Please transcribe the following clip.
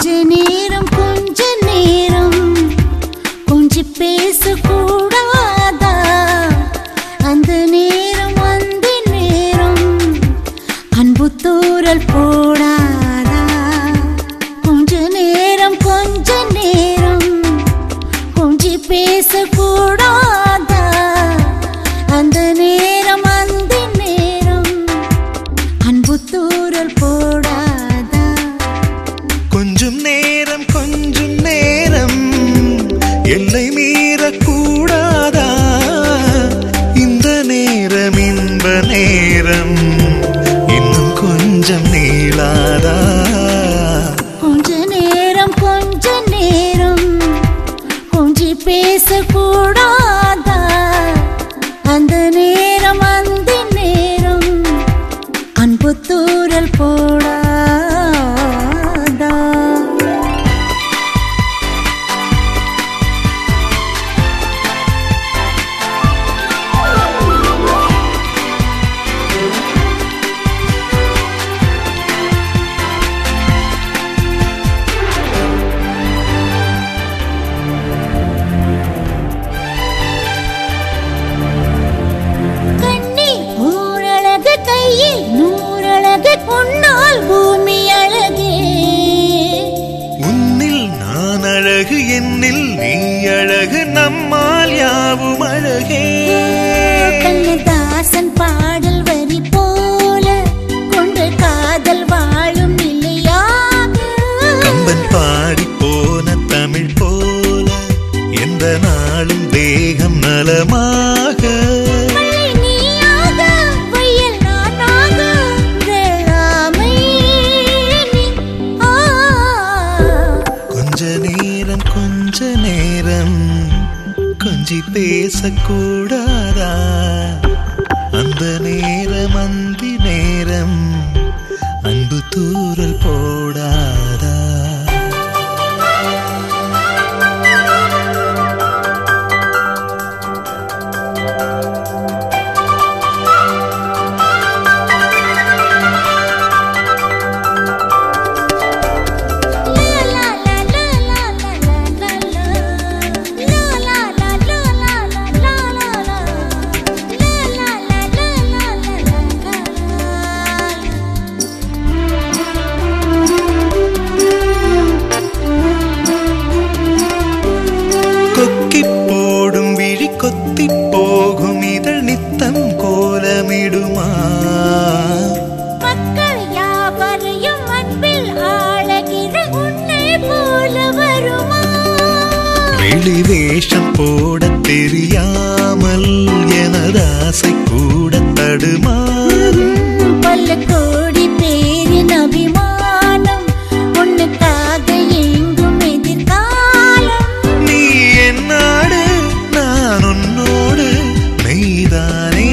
கொஞ்ச நேரம் கொஞ்ச நேரம். கொஞ்ச பே கூடாதா இந்த நேரம் இன்ப நேரம் இன்னும் கொஞ்சம் நீளாதா? கொஞ்ச நேரம் கொஞ்ச நேரம் கொஞ்சி பேசக்கூட நீ அழகு நம்மால் யாவும் அழகே. கண்ணதாசன் பாடல் வரி போல கொண்டு காதல் வாழும் இல்லையா கம்பன் பாடி போன தமிழ் போல எந்த நாளும் தேகம் நலமாக. பேசக்கூடாதா? அந்த நேரம் அந்தி நேரம் அன்பு தூரல் போடாதா? கிளி வேஷம் போட தெரியாமல் எனதாசை கூட தடுமாறும். பல்ல கோடி பேரின் அபிமானம் உன்னுக்காக எங்கும் எதிர்காலம். நீ என்னோடு நான் உன்னோடு நீதானே